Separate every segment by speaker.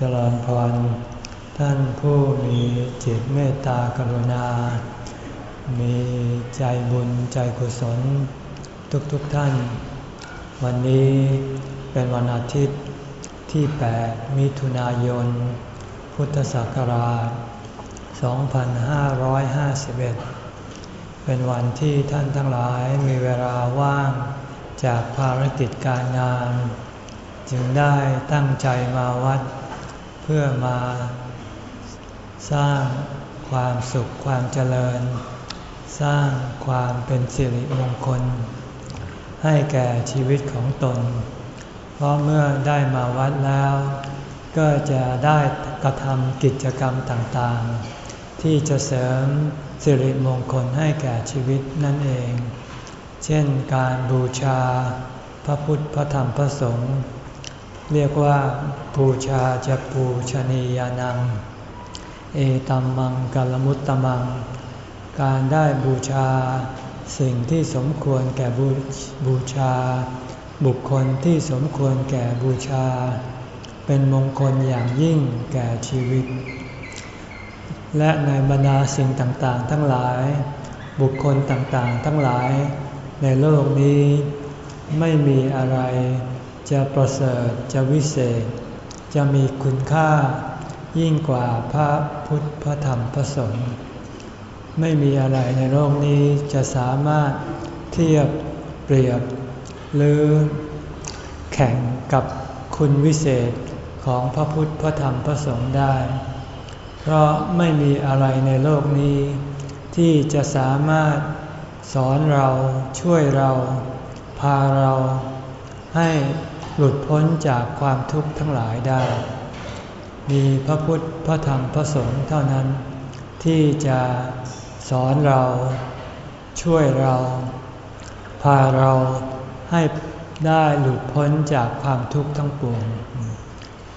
Speaker 1: เจริญพร ท่านผู้มีจิตเมตตากรุณา มีใจบุญใจกุศล ทุกๆทท่าน วันนี้เป็นวันอาทิตย์ที่ 8 มิถุนายน พุทธศักราช 2551 เป็นวันที่ท่านทั้งหลายมีเวลาว่างจากภารกิจการงาน จึงได้ตั้งใจมาวัด พื่อมาสร้างความสุขความเจริญ สร้างความเป็นสิริมงคล ให้แก่ชีวิตของตน เพราะเมื่อได้มาวัดแล้ว ก็จะได้กระทำกิจกรรมต่างๆ ที่จะเสริมสิริมงคลให้แก่ชีวิตนั่นเอง เช่นการบูชาพระพุทธพระธรรมพระสงฆ์ เรียกว่าบูชาจะปูชนียานัง เอตัมมังกัลมุตตมัง การได้บูชาสิ่งที่สมควรแก่บูบูชา บุคคลที่สมควรแก่บูชา เป็นมงคลอย่างยิ่งแก่ชีวิต และในบรรดาสิ่งต่างๆ ทั้งหลาย บุคคลต่างๆ ทั้งหลาย ในโลกนี้ไม่มีอะไร จะประเสริฐจะวิเศษ จะมีคุณค่า ยิ่งกว่าพระพุทธพระธรรมพระสงฆ์ไม่มีอะไรในโลกนี้จะสามารถเทียบเปรียบ หรือแข่งกับคุณวิเศษของพระพุทธพระธรรมพระสงฆ์ได้ เพราะไม่มีอะไรในโลกนี้ ที่จะสามารถสอนเราช่วยเรา พาเราให้ หลุดพ้นจากความทุกข์ทั้งหลายได้ มีพระพุทธ พระธรรม พระสงฆ์เท่านั้น ที่จะสอนเราช่วยเรา พาเราให้ได้หลุดพ้นจากความทุกข์ทั้งปวง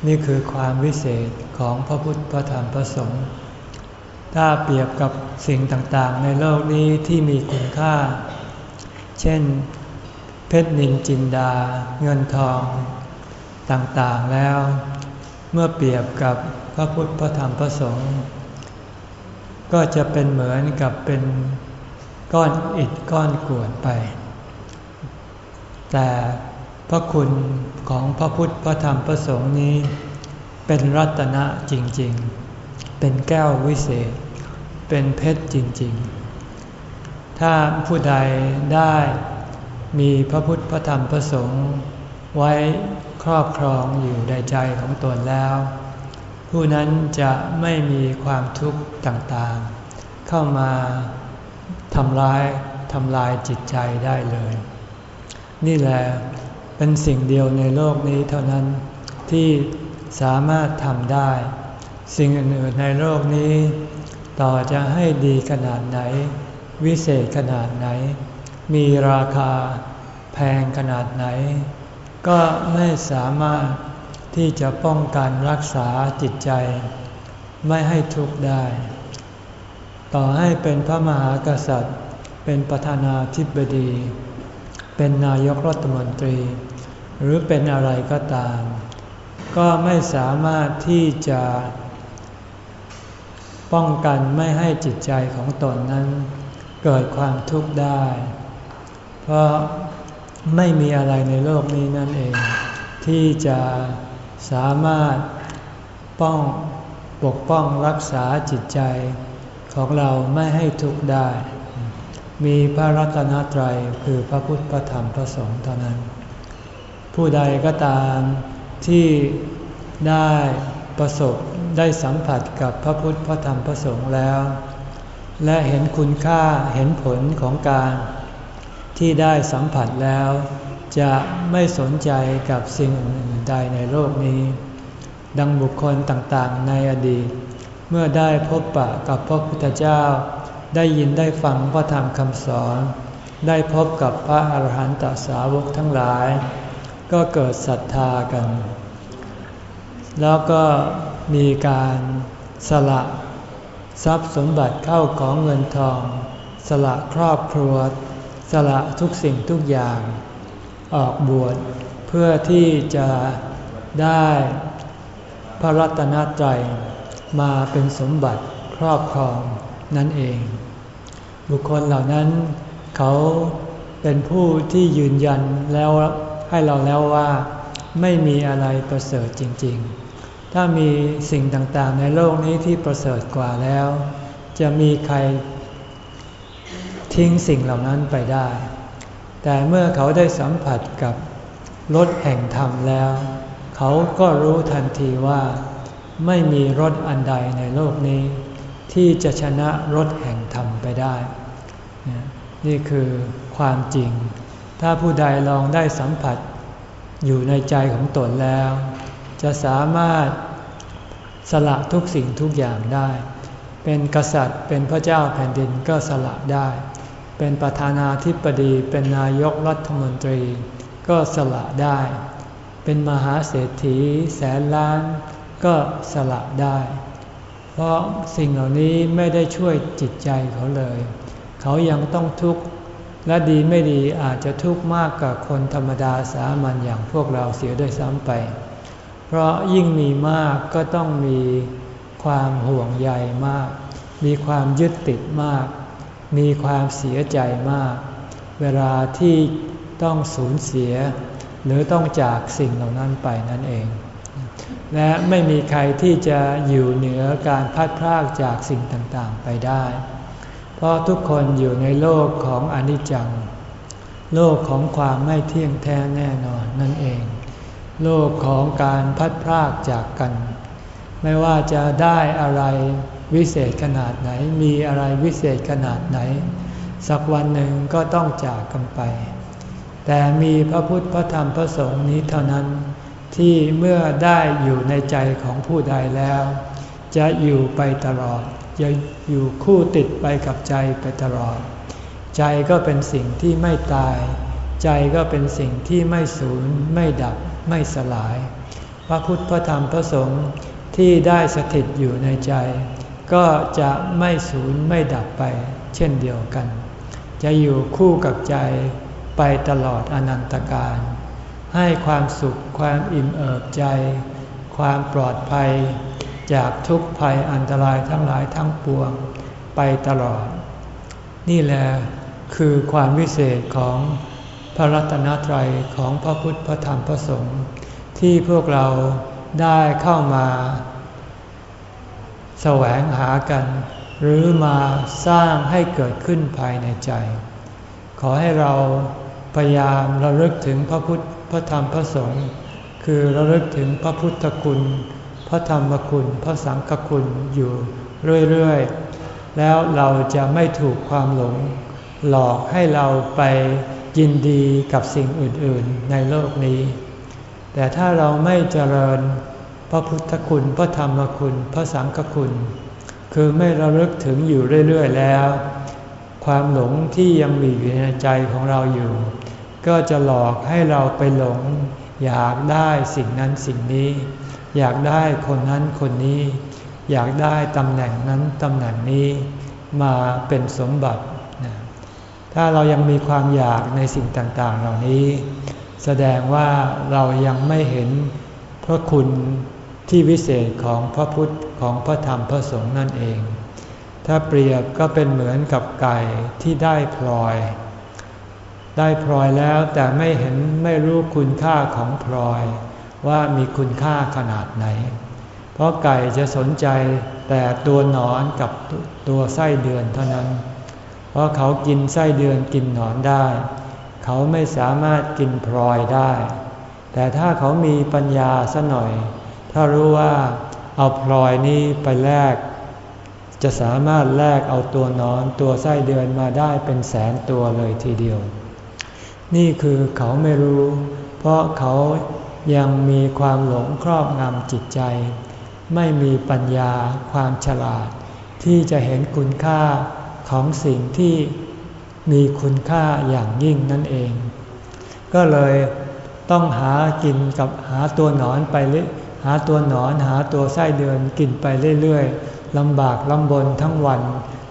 Speaker 1: นี่คือความวิเศษของพระพุทธ พระธรรม พระสงฆ์ถ้าเปรียบกับสิ่งต่างๆ ในโลกนี้ที่มีคุณค่า เช่น เพชรนินจินดา เงินทอง ต่างๆแล้ว เมื่อเปรียบกับพระพุทธพระธรรมพระสงฆ์ก็จะเป็นเหมือนกับเป็นก้อนอิฐก้อนกรวดไป แต่พระคุณของพระพุทธพระธรรมพระสงฆ์นี้ เป็นรัตนะจริงๆ เป็นแก้ววิเศษ เป็นเพชรจริงๆ ถ้าผู้ใดได้ มีพระพุทธพระธรรมพระสงฆ์ไว้ครอบครองอยู่ในใจของตนแล้ว ผู้นั้นจะไม่มีความทุกข์ต่างๆ เข้ามาทำลายทำลายจิตใจได้เลย นี่แหละเป็นสิ่งเดียวในโลกนี้เท่านั้นที่สามารถทำได้ สิ่งอื่นๆในโลกนี้ ต่อจะให้ดีขนาดไหน วิเศษขนาดไหน มีราคาแพงขนาดไหน ก็ไม่สามารถที่จะป้องกันรักษาจิตใจ ไม่ให้ทุกข์ได้ ต่อให้เป็นพระมหากษัตริย์ เป็นประธานาธิบดี เป็นนายกรัฐมนตรี หรือเป็นอะไรก็ตาม ก็ไม่สามารถที่จะป้องกันไม่ให้จิตใจของตนนั้น เกิดความทุกข์ได้ ราะไม่มีอะไรในโลกนี้นั่นเอง ที่จะสามารถป้องปกป้องรักษาจิตใจของเราไม่ให้ทุกข์ได้ มีพระรัตนตรัยคือพระพุทธพระธรรมพระสงฆ์เท่านั้น ผู้ใดก็ตามที่ได้ประสบได้สัมผัสกับพระพุทธพระธรรมพระสงฆ์แล้ว และเห็นคุณค่าเห็นผลของการ ที่ได้สัมผัสแล้ว จะไม่สนใจกับสิ่งอื่นใดในโลกนี้ ดังบุคคลต่างๆ ในอดีต เมื่อได้พบปะกับพระพุทธเจ้า ได้ยินได้ฟังพระธรรมคำสอน ได้พบกับพระอาหารหันตสาวกทั้งหลาย ก็เกิดศรัทธากัน แล้วก็มีการสละทรัพย์สมบัติเข้าของเงินทอง สละครอบครัว สละทุกสิ่งทุกอย่าง ออกบวชเพื่อที่จะได้พระรัตนตรัยมาเป็นสมบัติครอบครองนั่นเอง บุคคลเหล่านั้น เขาเป็นผู้ที่ยืนยันแล้วให้เราแล้วว่า ไม่มีอะไรประเสริฐจริง ๆ ถ้ามีสิ่งต่างๆในโลกนี้ที่ประเสริฐกว่าแล้ว จะมีใคร ทิ้งสิ่งเหล่านั้นไปได้ แต่เมื่อเขาได้สัมผัสกับรถแห่งธรรมแล้ว เขาก็รู้ทันทีว่าไม่มีรถอันใดในโลกนี้ ที่จะชนะรถแห่งธรรมไปได้ นี่คือความจริง ถ้าผู้ใดลองได้สัมผัสอยู่ในใจของตนแล้ว จะสามารถสละทุกสิ่งทุกอย่างได้ เป็นกษัตริย์เป็นพระเจ้าแผ่นดินก็สละได้ เป็นประธานาธิบดีเป็นนายกรัฐมนตรี ก็สละได้ เป็นมหาเศรษฐีแสนล้านก็สละได้ เพราะสิ่งเหล่านี้ไม่ได้ช่วยจิตใจเขาเลย เขายังต้องทุกข์และดีไม่ดีอาจจะทุกข์มากกว่าคนธรรมดาสามัญอย่างพวกเราเสียด้วยซ้ำไป เพราะยิ่งมีมากก็ต้องมีความห่วงใยมาก มีความยึดติดมาก มีความเสียใจมาก เวลาที่ต้องสูญเสีย หรือต้องจากสิ่งเหล่านั้นไปนั่นเอง และไม่มีใครที่จะอยู่เหนือการพัดพรากจากสิ่งต่างๆไปได้ เพราะทุกคนอยู่ในโลกของอนิจจัง โลกของความไม่เที่ยงแท้แน่นอนนั่นเอง โลกของการพัดพรากจากกัน ไม่ว่าจะได้อะไร วิเศษขนาดไหน มีอะไรวิเศษขนาดไหน สักวันหนึ่งก็ต้องจากกันไป แต่มีพระพุทธพระธรรมพระสงฆ์นี้เท่านั้น ที่เมื่อได้อยู่ในใจของผู้ใดแล้ว จะอยู่ไปตลอด จะอยู่คู่ติดไปกับใจไปตลอด ใจก็เป็นสิ่งที่ไม่ตาย ใจก็เป็นสิ่งที่ไม่สูญไม่ดับไม่สลาย พระพุทธพระธรรมพระสงฆ์ที่ได้สถิตอยู่ในใจ ก็จะไม่สูญไม่ดับไปเช่นเดียวกัน จะอยู่คู่กับใจไปตลอดอนันตการ ให้ความสุขความอิ่มเอิบใจ ความปลอดภัย จากทุกภัยอันตรายทั้งหลายทั้งปวงไปตลอด นี่แหละคือความวิเศษของพระรัตนตรัยของพระพุทธพระธรรมพระสงฆ์ที่พวกเราได้เข้ามา แสวงหากัน หรือมาสร้างให้เกิดขึ้นภายในใจ ขอให้เราพยายามระลึกถึงพระพุทธพระธรรมพระสงฆ์คือระลึกถึงพระพุทธคุณ พระธรรมคุณ พระสังฆคุณอยู่เรื่อยๆ แล้วเราจะไม่ถูกความหลง หลอกให้เราไปยินดีกับสิ่งอื่นๆในโลกนี้ แต่ถ้าเราไม่เจริญ พระพุทธคุณ พระธรรมคุณ พระสังฆคุณ คือไม่ระลึกถึงอยู่เรื่อย ๆ แล้ว ความหลงที่ยังมีอยู่ในใจของเราอยู่ ก็จะหลอกให้เราไปหลง อยากได้สิ่งนั้นสิ่งนี้ อยากได้คนนั้นคนนี้ อยากได้ตำแหน่งนั้นตำแหน่งนี้มาเป็นสมบัติ ถ้าเรายังมีความอยากในสิ่งต่าง ๆ เหล่านี้ แสดงว่าเรายังไม่เห็นพระคุณ ที่วิเศษของพระพุทธของพระธรรมพระสงฆ์นั่นเอง ถ้าเปรียบก็เป็นเหมือนกับไก่ที่ได้พลอย ได้พลอยแล้วแต่ไม่เห็นไม่รู้คุณค่าของพลอย ว่ามีคุณค่าขนาดไหน เพราะไก่จะสนใจแต่ตัวหนอนกับตัวไส้เดือนเท่านั้น เพราะเขากินไส้เดือนกินหนอนได้ เขาไม่สามารถกินพลอยได้ แต่ถ้าเขามีปัญญาสัหน่อย ถ้ารู้ว่าเอาพลอยนี้ไปแลกจะสามารถแลกเอาตัวนอนตัวไส้เดือนมาได้เป็นแสนตัวเลยทีเดียว นี่คือเขาไม่รู้ เพราะเขายังมีความหลงครอบงำจิตใจ ไม่มีปัญญาความฉลาด ที่จะเห็นคุณค่าของสิ่งที่มีคุณค่าอย่างยิ่งนั่นเอง ก็เลยต้องหากินกับหาตัวหนอนไปเรื่อย หาตัวหนอนหาตัวไส้เดือนกินไปเรื่อยๆลำบากลำบนทั้งวัน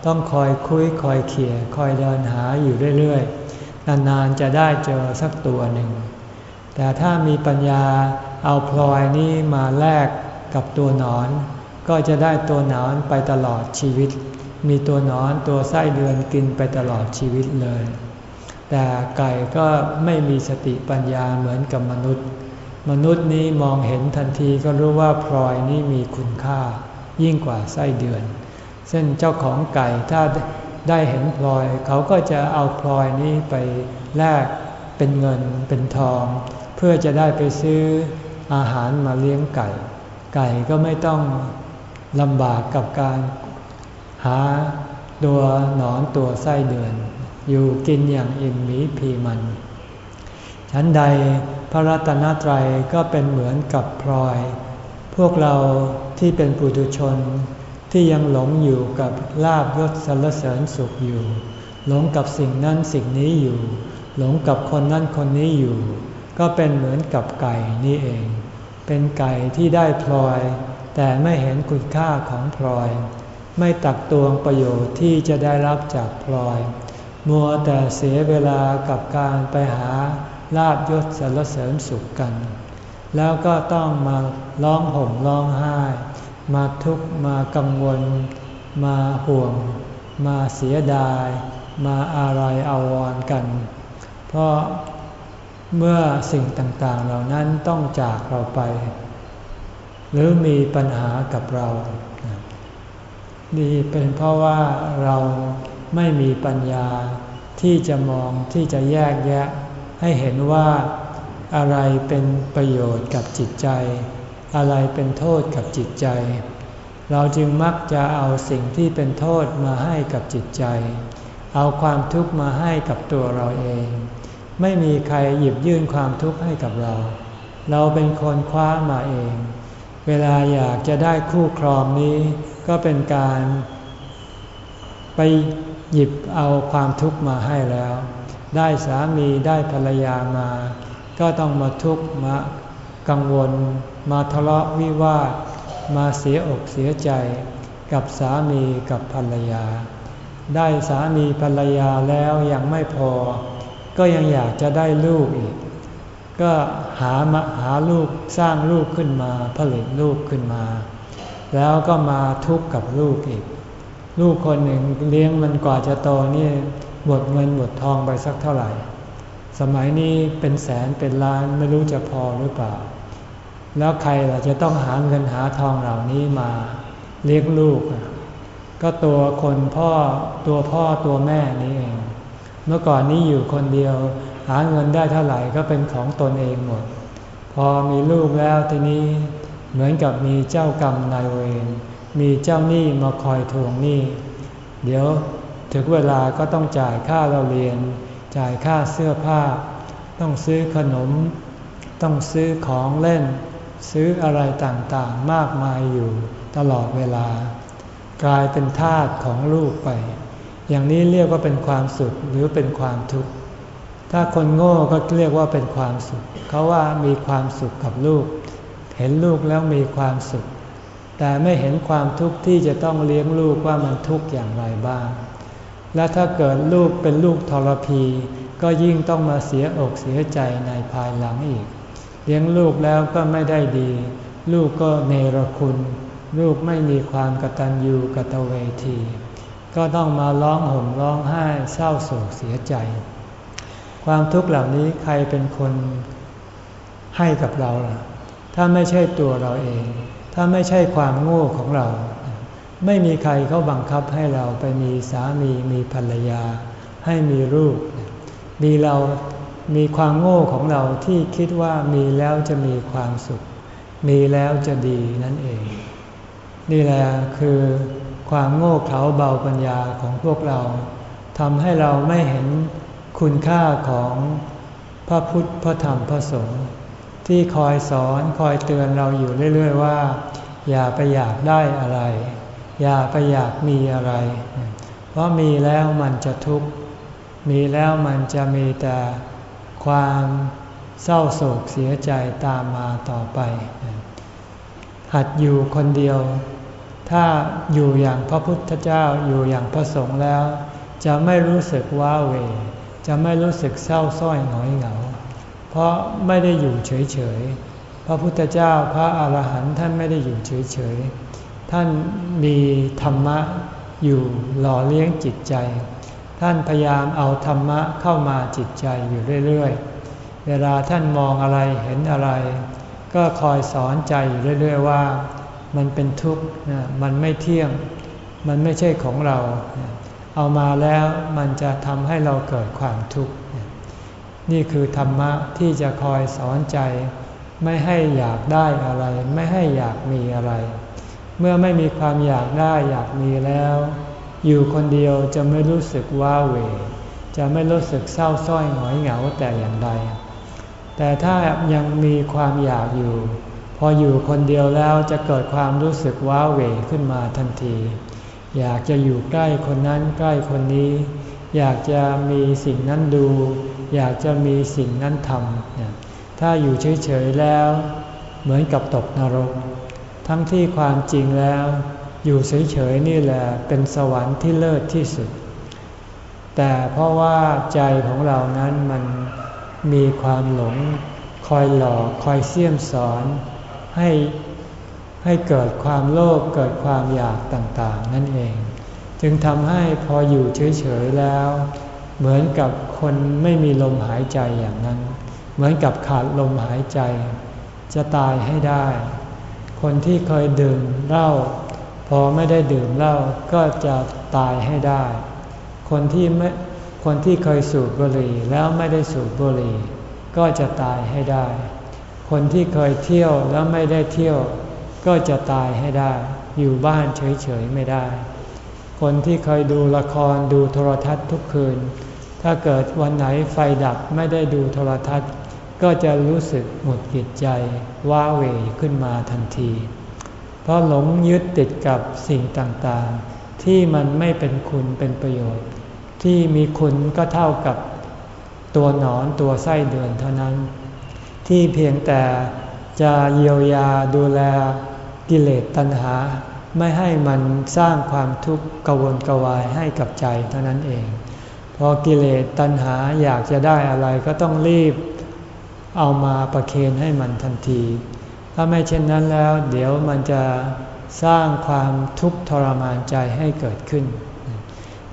Speaker 1: ต้องคอยคุยคอยเขี่ยคอยเดินหาอยู่เรื่อยๆ นานๆจะได้เจอสักตัวหนึ่ง แต่ถ้ามีปัญญาเอาพลอยนี้มาแลกกับตัวหนอน ก็จะได้ตัวหนอนไปตลอดชีวิต มีตัวหนอนตัวไส้เดือนกินไปตลอดชีวิตเลย แต่ไก่ก็ไม่มีสติปัญญาเหมือนกับมนุษย์ มนุษย์นี้มองเห็นทันทีก็รู้ว่าพลอยนี้มีคุณค่า ยิ่งกว่าไส้เดือน เช่นเจ้าของไก่ถ้าได้เห็นพลอย เขาก็จะเอาพลอยนี้ไปแลกเป็นเงินเป็นทอง เพื่อจะได้ไปซื้ออาหารมาเลี้ยงไก่ ไก่ก็ไม่ต้องลำบากกับการหาตัวหนอนตัวไส้เดือน อยู่กินอย่างอิ่มหมีพีมัน ฉันใด พระรัตนตรัยก็เป็นเหมือนกับพลอย พวกเราที่เป็นปุถุชน ที่ยังหลงอยู่กับลาบยศสรรเสริญสุขอยู่ หลงกับสิ่งนั้นสิ่งนี้อยู่ หลงกับคนนั้นคนนี้อยู่ ก็เป็นเหมือนกับไก่นี่เอง เป็นไก่ที่ได้พลอย แต่ไม่เห็นคุณค่าของพลอย ไม่ตักตวงประโยชน์ที่จะได้รับจากพลอย มัวแต่เสียเวลากับการไปหา ลาบยศสรรเสริญสุขกัน แล้วก็ต้องมาร้องห่มร้องไห้ มาทุกข์มากังวล มาห่วง มาเสียดาย มาอะไรอาวรกัน เพราะเมื่อสิ่งต่างๆเหล่านั้นต้องจากเราไป หรือมีปัญหากับเรานี่เป็นเพราะว่าเราไม่มีปัญญาที่จะมองที่จะแยกแยะ ให้เห็นว่าอะไรเป็นประโยชน์กับจิตใจ อะไรเป็นโทษกับจิตใจ เราจึงมักจะเอาสิ่งที่เป็นโทษมาให้กับจิตใจ เอาความทุกข์มาให้กับตัวเราเอง ไม่มีใครหยิบยื่นความทุกข์ให้กับเรา เราเป็นคนคว้ามาเอง เวลาอยากจะได้คู่ครองนี้ ก็เป็นการ ไปหยิบเอาความทุกข์มาให้แล้ว ได้สามีได้ภรรยามา ก็ต้องมาทุกข์มากังวล มาทะเลาะวิวาทมาเสียอกเสียใจกับสามีกับภรรยา ได้สามีภรรยาแล้วยังไม่พอ ก็ยังอยากจะได้ลูกอีก ก็หามาหาลูกสร้างลูกขึ้นมาผลิตลูกขึ้นมา แล้วก็มาทุกข์กับลูกอีก ลูกคนหนึ่งเลี้ยงมันกว่าจะโตนี่ หมดเงินหมดทองไปสักเท่าไหร่ สมัยนี้เป็นแสนเป็นล้านไม่รู้จะพอหรือเปล่า แล้วใครล่ะจะต้องหาเงินหาทองเหล่านี้มาเลี้ยงลูก ก็ตัวคนพ่อตัวพ่อตัวแม่นี่เอง เมื่อก่อนนี้อยู่คนเดียว หาเงินได้เท่าไหร่ก็เป็นของตนเองหมด พอมีลูกแล้วทีนี้เหมือนกับมีเจ้ากรรมนายเวรมีเจ้าหนี้มาคอยทวงหนี้ เดี๋ยว ถึงเวลาก็ต้องจ่ายค่าเราเรียน จ่ายค่าเสื้อผ้า ต้องซื้อขนม ต้องซื้อของเล่น ซื้ออะไรต่างๆมากมายอยู่ตลอดเวลา กลายเป็นทาสของลูกไป อย่างนี้เรียกว่าเป็นความสุขหรือเป็นความทุกข์ถ้าคนโง่ก็เรียกว่าเป็นความสุข เขาว่ามีความสุขกับลูก เห็นลูกแล้วมีความสุข แต่ไม่เห็นความทุกข์ที่จะต้องเลี้ยงลูกว่ามันทุกข์อย่างไรบ้าง และถ้าเกิดลูกเป็นลูกทรพี ก็ยิ่งต้องมาเสียอกเสียใจในภายหลังอีก เลี้ยงลูกแล้วก็ไม่ได้ดี ลูกก็เนรคุณ ลูกไม่มีความกตัญญูกตเวที ก็ต้องมาร้องห่มร้องไห้เศร้าโศกเสียใจ ความทุกข์เหล่านี้ใครเป็นคนให้กับเราล่ะ ถ้าไม่ใช่ตัวเราเอง ถ้าไม่ใช่ความโง่ของเรา ไม่มีใครเขาบังคับให้เราไปมีสามีมีภรรยา ให้มีลูก มีเรามีความโง่ของเราที่คิดว่ามีแล้วจะมีความสุข มีแล้วจะดีนั่นเอง นี่แหละคือความโง่เขลาเบาปัญญาของพวกเราทำให้เราไม่เห็นคุณค่าของพระพุทธพระธรรมพระสงฆ์ที่คอยสอนคอยเตือนเราอยู่เรื่อย ๆ ว่า อย่าไปอยากได้อะไร อย่าไปอยากมีอะไร เพราะมีแล้วมันจะทุกข์ มีแล้วมันจะมีแต่ความเศร้าโศกเสียใจตามมาต่อไป หัดอยู่คนเดียว ถ้าอยู่อย่างพระพุทธเจ้าอยู่อย่างพระสงฆ์แล้ว จะไม่รู้สึกว้าเว จะไม่รู้สึกเศร้าส้อยหงอยเหงา เพราะไม่ได้อยู่เฉยๆ พระพุทธเจ้าพระอาหารหันต์ท่านไม่ได้อยู่เฉยๆ ท่านมีธรรมะอยู่หล่อเลี้ยงจิตใจ ท่านพยายามเอาธรรมะเข้ามาจิตใจอยู่เรื่อยๆ เวลาท่านมองอะไรเห็นอะไร ก็คอยสอนใจอยู่เรื่อยๆว่า มันเป็นทุกข์นะมันไม่เที่ยง มันไม่ใช่ของเรา เอามาแล้วมันจะทำให้เราเกิดความทุกข์ นี่คือธรรมะที่จะคอยสอนใจ ไม่ให้อยากได้อะไร ไม่ให้อยากมีอะไร เมื่อไม่มีความอยากได้อยากมีแล้ว อยู่คนเดียวจะไม่รู้สึกว้าเหวจะไม่รู้สึกเศร้าส้อยหงอยเหงาแต่อย่างใด แต่ถ้ายังมีความอยากอยู่ พออยู่คนเดียวแล้วจะเกิดความรู้สึกว้าเหวขึ้นมาทันที อยากจะอยู่ใกล้คนนั้นใกล้คนนี้ อยากจะมีสิ่งนั้นดู อยากจะมีสิ่งนั้นทำถ้าอยู่เฉยๆแล้ว เหมือนกับตกนรก ทั้งที่ความจริงแล้ว อยู่เฉยๆนี่แหละเป็นสวรรค์ที่เลิศที่สุด แต่เพราะว่าใจของเรานั้นมันมีความหลง คอยหลอกคอยเสี่ยมสอนให้ให้เกิดความโลภเกิดความอยากต่างๆ นั่นเอง จึงทำให้พออยู่เฉยๆแล้ว เหมือนกับคนไม่มีลมหายใจอย่างนั้น เหมือนกับขาดลมหายใจ จะตายให้ได้ คนที่เคยดื่มเหล้าพอไม่ได้ดื่มเหล้าก็จะตายให้ได้ คนที่ไม่คนที่เคยสูบบุหรี่แล้วไม่ได้สูบบุหรี่ ก็จะตายให้ได้ คนที่เคยเที่ยวแล้วไม่ได้เที่ยว ก็จะตายให้ได้ อยู่บ้านเฉยๆไม่ได้ คนที่เคยดูละครดูโทรทัศน์ทุกคืน ถ้าเกิดวันไหนไฟดับไม่ได้ดูโทรทัศน์ ก็จะรู้สึกหมดกิจใจว้าเหวขึ้นมาทันที เพราะหลงยึดติดกับสิ่งต่างๆ ที่มันไม่เป็นคุณเป็นประโยชน์ ที่มีคุณก็เท่ากับตัวหนอนตัวไส้เดือนเท่านั้น ที่เพียงแต่จะเยียวยาดูแลกิเลสตัณหา ไม่ให้มันสร้างความทุกข์กวนกวายให้กับใจเท่านั้นเอง พอกิเลสตัณหาอยากจะได้อะไรก็ต้องรีบ เอามาประเคนให้มันทันที ถ้าไม่เช่นนั้นแล้ว เดี๋ยวมันจะสร้างความทุกข์ทรมานใจให้เกิดขึ้น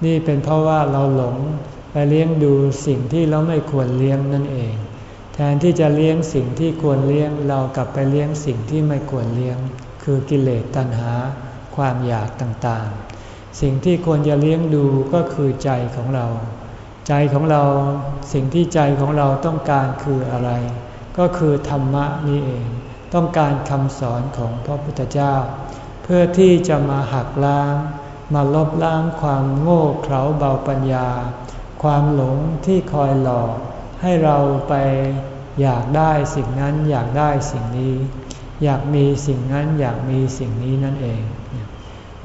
Speaker 1: นี่เป็นเพราะว่าเราหลงไปเลี้ยงดูสิ่งที่เราไม่ควรเลี้ยงนั่นเอง แทนที่จะเลี้ยงสิ่งที่ควรเลี้ยงเรากลับไปเลี้ยงสิ่งที่ไม่ควรเลี้ยง คือกิเลสตัณหา ความอยากต่างๆ สิ่งที่ควรจะเลี้ยงดูก็คือใจของเรา ใจของเราสิ่งที่ใจของเราต้องการคืออะไร ก็คือธรรมะนี่เอง ต้องการคำสอนของพระพุทธเจ้า เพื่อที่จะมาหักล้าง มาลบล้างความโง่เขลาเบาปัญญา ความหลงที่คอยหลอกให้เราไปอยากได้สิ่งนั้นอยากได้สิ่งนี้ อยากมีสิ่งนั้นอยากมีสิ่งนี้นั่นเอง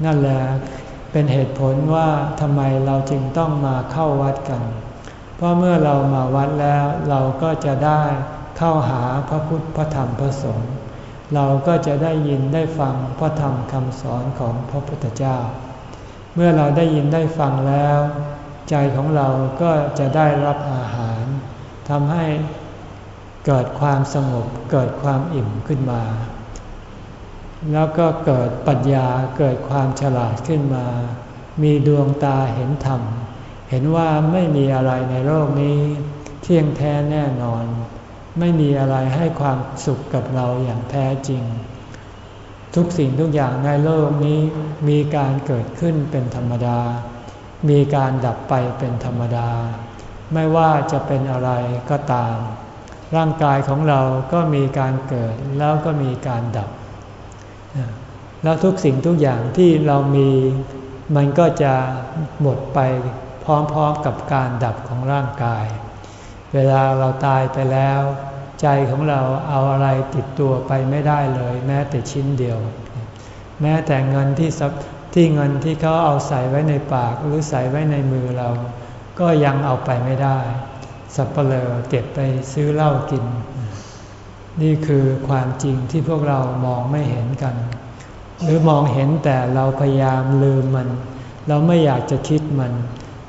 Speaker 1: นั่นแหละ เป็นเหตุผลว่าทำไมเราจึงต้องมาเข้าวัดกัน เพราะเมื่อเรามาวัดแล้วเราก็จะได้เข้าหาพระพุทธพระธรรมพระสงฆ์เราก็จะได้ยินได้ฟังพระธรรมคำสอนของพระพุทธเจ้า เมื่อเราได้ยินได้ฟังแล้ว ใจของเราก็จะได้รับอาหารทำให้เกิดความสงบเกิดความอิ่มขึ้นมา แล้วก็เกิดปัญญาเกิดความฉลาดขึ้นมา มีดวงตาเห็นธรรม เห็นว่าไม่มีอะไรในโลกนี้ เที่ยงแท้แน่นอน ไม่มีอะไรให้ความสุขกับเราอย่างแท้จริง ทุกสิ่งทุกอย่างในโลกนี้มีการเกิดขึ้นเป็นธรรมดา มีการดับไปเป็นธรรมดา ไม่ว่าจะเป็นอะไรก็ตาม ร่างกายของเราก็มีการเกิดแล้วก็มีการดับ แล้วทุกสิ่งทุกอย่างที่เรามีมันก็จะหมดไปพร้อมๆกับการดับของร่างกาย เวลาเราตายไปแล้ว ใจของเราเอาอะไรติดตัวไปไม่ได้เลย แม้แต่ชิ้นเดียว แม้แต่เงินที่ที่เงินที่เขาเอาใส่ไว้ในปากหรือใส่ไว้ในมือเรา ก็ยังเอาไปไม่ได้ สับเปลอเก็บไปซื้อเหล้ากิน นี่คือความจริงที่พวกเรามองไม่เห็นกัน หรือมองเห็นแต่เราพยายามลืมมัน เราไม่อยากจะคิดมัน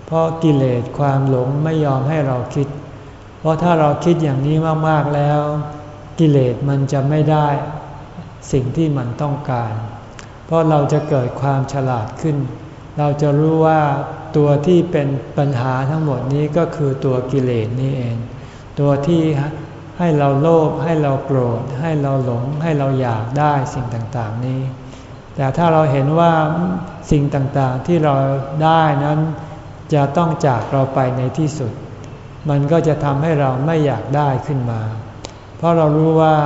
Speaker 1: เพราะกิเลสความหลงไม่ยอมให้เราคิด เพราะถ้าเราคิดอย่างนี้มากๆแล้ว กิเลสมันจะไม่ได้สิ่งที่มันต้องการ เพราะเราจะเกิดความฉลาดขึ้น เราจะรู้ว่าตัวที่เป็นปัญหาทั้งหมดนี้ก็คือตัวกิเลสนี่เอง ตัวที่ให้เราโลภให้เราโกรธ ให้เราหลง ให้เราอยากได้สิ่งต่างๆนี้ แต่ถ้าเราเห็นว่าสิ่งต่างๆที่เราได้นั้นจะต้องจากเราไปในที่สุด มันก็จะทำให้เราไม่อยากได้ขึ้นมา เพราะเรารู้ว่า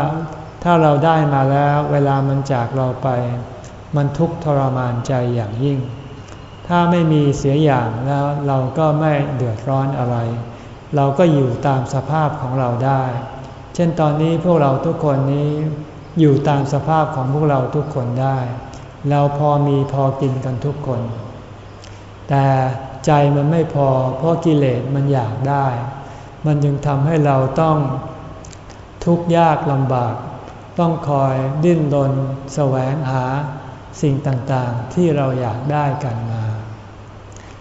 Speaker 1: ถ้าเราได้มาแล้วเวลามันจากเราไป มันทุกข์ทรมานใจอย่างยิ่ง ถ้าไม่มีเสียอย่างแล้วเราก็ไม่เดือดร้อนอะไร เราก็อยู่ตามสภาพของเราได้ เช่นตอนนี้พวกเราทุกคนนี้อยู่ตามสภาพของพวกเราทุกคนได้ เราพอมีพอกินกันทุกคน แต่ใจมันไม่พอ เพราะกิเลสมันอยากได้ มันจึงทำให้เราต้องทุกข์ยากลำบาก ต้องคอยดิ้นรนแสวงหาสิ่งต่างๆ ที่เราอยากได้กันมา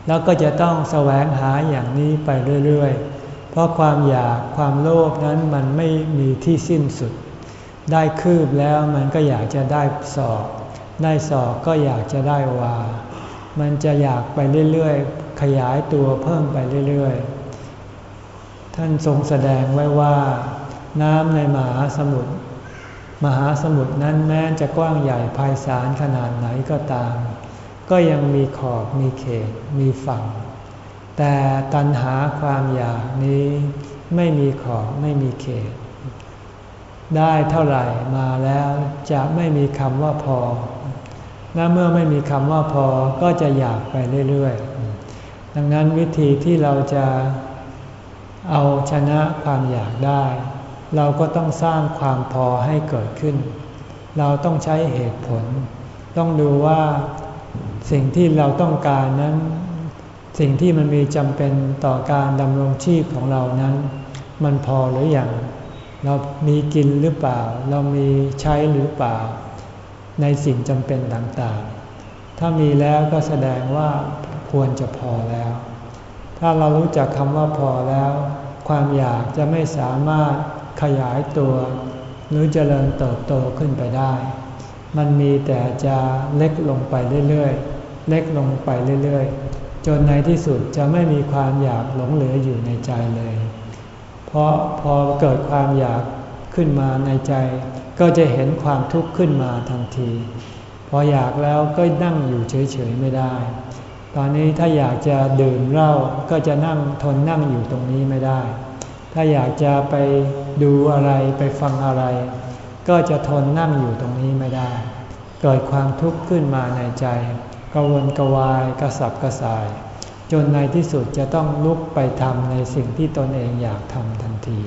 Speaker 1: แล้วก็จะต้องแสวงหาอย่างนี้ไปเรื่อยๆ เพราะความอยากความโลภนั้นมันไม่มีที่สิ้นสุด ได้คืบแล้วมันก็อยากจะได้สอบ ได้สอบก็อยากจะได้วา มันจะอยากไปเรื่อยๆ ขยายตัวเพิ่มไปเรื่อยๆ ท่านทรงแสดงไว้ว่า น้ำในมหาสมุทรมหาสมุทรนั้นแม้จะกว้างใหญ่ไพศาลขนาดไหนก็ตาม ก็ยังมีขอบมีเขตมีฝั่ง แต่ตัณหาความอยากนี้ไม่มีขอบไม่มีเขต ได้เท่าไหร่มาแล้วจะไม่มีคำว่าพอ และเมื่อไม่มีคำว่าพอก็จะอยากไปเรื่อยๆ ดังนั้นวิธีที่เราจะเอาชนะความอยากได้ เราก็ต้องสร้างความพอให้เกิดขึ้น เราต้องใช้เหตุผล ต้องดูว่าสิ่งที่เราต้องการนั้น สิ่งที่มันมีจำเป็นต่อการดำรงชีพของเรานั้น มันพอหรืออยัง เรามีกินหรือเปล่า เรามีใช้หรือเปล่า ในสิ่งจำเป็นต่างๆ ถ้ามีแล้วก็แสดงว่าควรจะพอแล้ว ถ้าเรารู้จักคำว่าพอแล้ว ความอยากจะไม่สามารถขยายตัว หรือเจริญเติบโตขึ้นไปได้ มันมีแต่จะเล็กลงไปเรื่อยๆ เล็กลงไปเรื่อยๆ จนในที่สุดจะไม่มีความอยากหลงเหลืออยู่ในใจเลย เพราะพอเกิดความอยากขึ้นมาในใจ ก็จะเห็นความทุกข์ขึ้นมาทันที พออยากแล้วก็นั่งอยู่เฉยๆไม่ได้ ตอนนี้ถ้าอยากจะดื่มเหล้าก็จะนั่งทนนั่งอยู่ตรงนี้ไม่ได้ ถ้าอยากจะไปดูอะไรไปฟังอะไร ก็จะทนนั่งอยู่ตรงนี้ไม่ได้ เกิดความทุกข์ขึ้นมาในใจกวนกวายกระสับกระส่าย จนในที่สุดจะต้องลุกไปทำในสิ่งที่ตนเองอยากทำทันที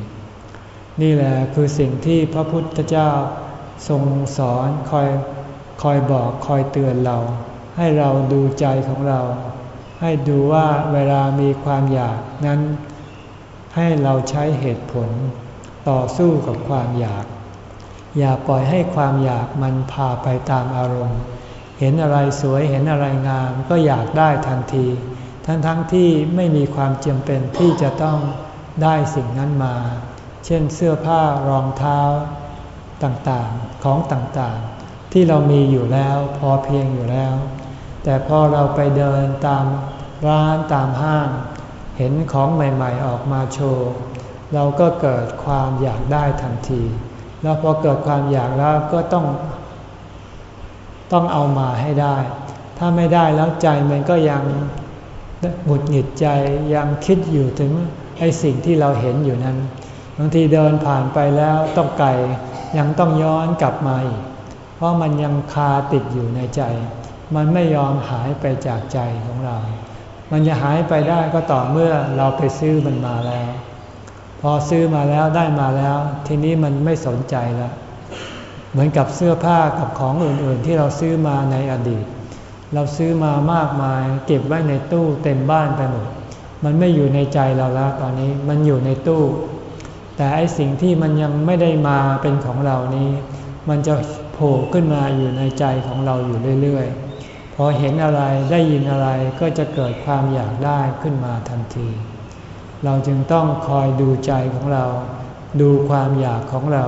Speaker 1: นี่แหละคือสิ่งที่พระพุทธเจ้าทรงสอนคอยคอยบอกคอยเตือนเรา ให้เราดูใจของเรา ให้ดูว่าเวลามีความอยากนั้น ให้เราใช้เหตุผลต่อสู้กับความอยาก อย่าปล่อยให้ความอยากมันพาไปตามอารมณ์ เห็นอะไรสวยเห็นอะไรงามก็อยากได้ทันที ทั้งๆทที่ไม่มีความจำเป็นที่จะต้องได้สิ่งนั้นมา เช่นเสื้อผ้ารองเท้าต่างๆของต่างๆ ที่เรามีอยู่แล้วพอเพียงอยู่แล้ว แต่พอเราไปเดินตามร้านตามห้าง เห็นของใหม่ๆออกมาโชว์ เราก็เกิดความอยากได้ทันที แล้วพอเกิดความอยากแล้วก็ต้อง ต้องเอามาให้ได้ ถ้าไม่ได้แล้วใจมันก็ยัง หงุดหงิดใจยังคิดอยู่ถึงไอ้สิ่งที่เราเห็นอยู่นั้น บางทีเดินผ่านไปแล้วต้องไกลยังต้องย้อนกลับมาอีก เพราะมันยังคาติดอยู่ในใจ มันไม่ยอมหายไปจากใจของเรา มันจะหายไปได้ก็ต่อเมื่อเราไปซื้อมันมาแล้ว พอซื้อมาแล้วได้มาแล้ว ทีนี้มันไม่สนใจแล้ว เหมือนกับเสื้อผ้ากับของอื่นๆ ที่เราซื้อมาในอดีต เราซื้อมามากมาย เก็บไว้ในตู้เต็มบ้านไปหมด มันไม่อยู่ในใจเราแล้วตอนนี้มันอยู่ในตู้ แต่ไอสิ่งที่มันยังไม่ได้มาเป็นของเรานี้ มันจะโผล่ขึ้นมาอยู่ในใจของเราอยู่เรื่อยๆ พอเห็นอะไรได้ยินอะไรก็จะเกิดความอยากได้ขึ้นมาทันที เราจึงต้องคอยดูใจของเรา ดูความอยากของเรา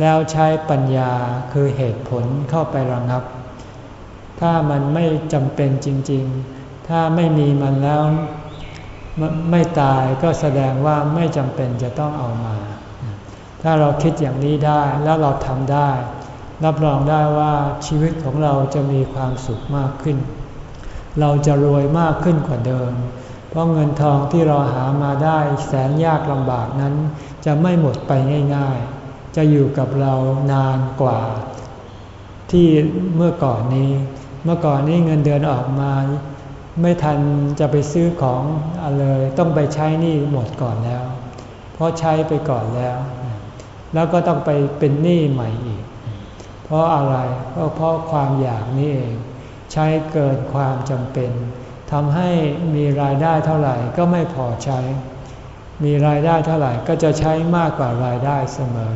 Speaker 1: แล้วใช้ปัญญาคือเหตุผลเข้าไประงับ ถ้ามันไม่จำเป็นจริง ๆ ถ้าไม่มีมันแล้วไม่ตายก็แสดงว่าไม่จำเป็นจะต้องเอามา ถ้าเราคิดอย่างนี้ได้แล้วเราทำได้ รับรองได้ว่าชีวิตของเราจะมีความสุขมากขึ้น เราจะรวยมากขึ้นกว่าเดิม เพราะเงินทองที่เราหามาได้แสนยากลำบากนั้น จะไม่หมดไปง่าย ๆ จะอยู่กับเรานานกว่า ที่เมื่อก่อนนี้ เมื่อก่อนนี้เงินเดือนออกมา ไม่ทันจะไปซื้อของอะไรต้องไปใช้หนี้หมดก่อนแล้ว เพราะใช้ไปก่อนแล้ว แล้วก็ต้องไปเป็นหนี้ใหม่อีก เพราะอะไรก็เพราะความอยากนี่เอง ใช้เกินความจำเป็นทำให้มีรายได้เท่าไหร่ก็ไม่พอใช้ มีรายได้เท่าไหร่ก็จะใช้มากกว่ารายได้เสมอ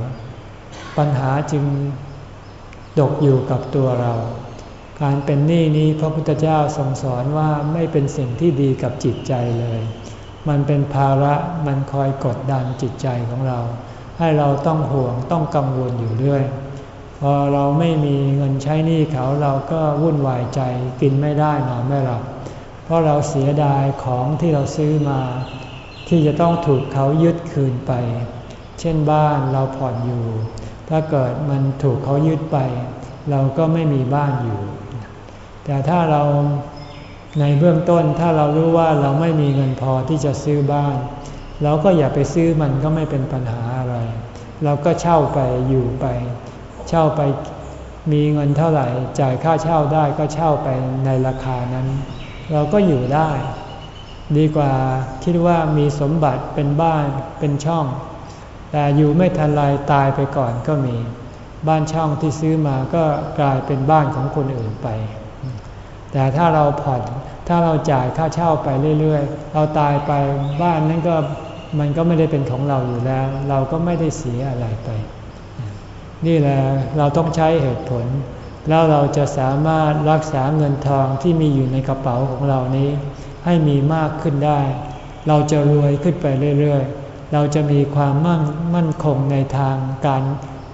Speaker 1: ปัญหาจึงดกอยู่กับตัวเรา การเป็นหนี้นี้พระพุทธเจ้าทรงสอนว่าไม่เป็นสิ่งที่ดีกับจิตใจเลย มันเป็นภาระมันคอยกดดันจิตใจของเรา ให้เราต้องห่วงต้องกังวลอยู่เรื่อย พอเราไม่มีเงินใช้หนี้เขาเราก็วุ่นวายใจกินไม่ได้นอนไม่หลับ เพราะเราเสียดายของที่เราซื้อมา ที่จะต้องถูกเขายึดคืนไป เช่นบ้านเราผ่อนอยู่ ถ้าเกิดมันถูกเขายึดไป เราก็ไม่มีบ้านอยู่ แต่ถ้าเราในเบื้องต้นถ้าเรารู้ว่าเราไม่มีเงินพอที่จะซื้อบ้าน เราก็อย่าไปซื้อมันก็ไม่เป็นปัญหาอะไร เราก็เช่าไปอยู่ไป เช่าไปมีเงินเท่าไหร่จ่ายค่าเช่าได้ก็เช่าไปในราคานั้น เราก็อยู่ได้ ดีกว่าคิดว่ามีสมบัติเป็นบ้านเป็นช่อง แต่อยู่ไม่ทันไรตายไปก่อนก็มี บ้านช่องที่ซื้อมาก็กลายเป็นบ้านของคนอื่นไป แต่ถ้าเราผ่อนถ้าเราจ่ายค่าเช่าไปเรื่อยๆ เราตายไปบ้านนั้นก็มันก็ไม่ได้เป็นของเราอยู่แล้ว เราก็ไม่ได้เสียอะไรไป นี่แหละเราต้องใช้เหตุผล แล้วเราจะสามารถรักษาเงินทองที่มีอยู่ในกระเป๋าของเรานี้ ให้มีมากขึ้นได้ เราจะรวยขึ้นไปเรื่อยๆ เราจะมีความมั่นมั่นคงในทางการ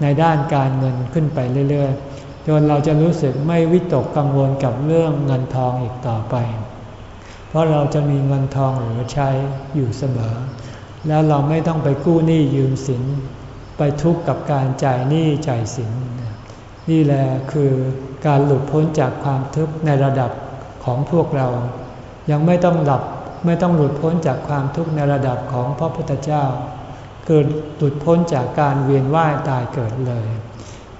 Speaker 1: ในด้านการเงินขึ้นไปเรื่อยๆ จนเราจะรู้สึกไม่วิตกกังวลกับเรื่องเงินทองอีกต่อไป เพราะเราจะมีเงินทองเหลือใช้อยู่เสมอ แล้วเราไม่ต้องไปกู้หนี้ยืมสิน ไปทุกข์กับการจ่ายหนี้จ่ายสิน นี่แหละคือการหลุดพ้นจากความทุกข์ในระดับของพวกเรา ยังไม่ต้องหลับไม่ต้องหลุดพ้นจากความทุกข์ในระดับของพระพุทธเจ้าคือหลุดพ้นจากการเวียนว่ายตายเกิดเลย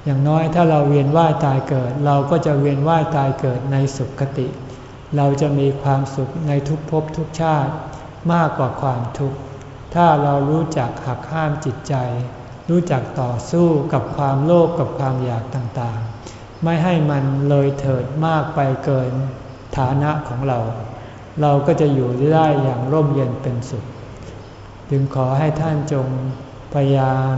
Speaker 1: อย่างน้อยถ้าเราเวียนว่ายตายเกิด เราก็จะเวียนว่ายตายเกิดในสุขติ เราจะมีความสุขในทุกภพทุกชาติมากกว่าความทุกข์ ถ้าเรารู้จักหักห้ามจิตใจ รู้จักต่อสู้กับความโลภกกับความอยากต่างๆ ไม่ให้มันเลยเถิดมากไปเกินฐานะของเรา เราก็จะอยู่ได้อย่างร่มเย็นเป็นสุข จึงขอให้ท่านจงพยายาม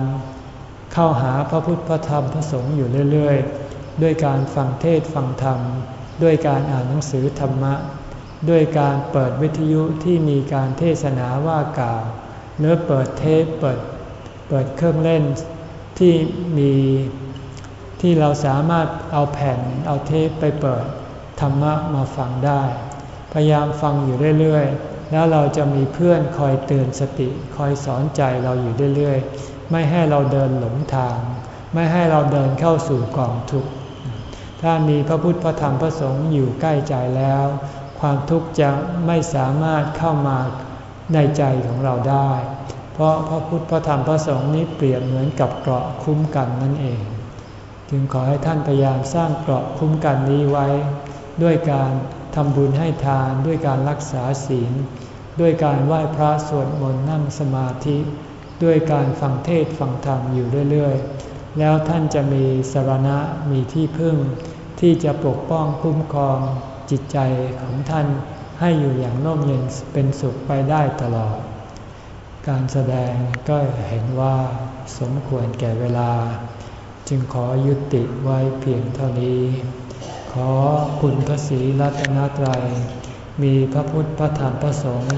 Speaker 1: เข้าหาพระพุทธพระธรรมพระสงฆ์อยู่เรื่อยๆ ด้วยการฟังเทศฟังธรรม ด้วยการอ่านหนังสือธรรมะ ด้วยการเปิดวิทยุที่มีการเทศนาว่ากล่าวหรือเปิดเทปเปิดเปิดเครื่องเล่นที่มีที่เราสามารถเอาแผ่นเอาเทปไปเปิดธรรมะมาฟังได้ พยายามฟังอยู่เรื่อยๆ แล้วเราจะมีเพื่อนคอยเตือนสติ คอยสอนใจเราอยู่เรื่อยๆ ไม่ให้เราเดินหลงทาง ไม่ให้เราเดินเข้าสู่กองทุกข์ ถ้ามีพระพุทธพระธรรมพระสงฆ์อยู่ใกล้ใจแล้ว ความทุกข์จะไม่สามารถเข้ามาในใจของเราได้ เพราะพระพุทธพระธรรมพระสงฆ์นี้เปรียบเหมือนกับเกราะคุ้มกันนั่นเอง จึงขอให้ท่านพยายามสร้างเกราะคุ้มกันนี้ไว้ ด้วยการทำบุญให้ทานด้วยการรักษาศีล ด้วยการไหว้พระสวดมนต์นั่งสมาธิ ด้วยการฟังเทศฟังธรรมอยู่เรื่อยๆ แล้วท่านจะมีสรณะมีที่พึ่ง ที่จะปกป้องคุ้มครองจิตใจของท่านให้อยู่อย่างน่มเย็นเป็นสุขไปได้ตลอด การแสดงก็เห็นว่าสมควรแก่เวลา จึงขอยุติไว้เพียงเท่านี้ ขอคุณพระศรีรัตนตรัย มีพระพุทธพระธรรมพระสงฆ์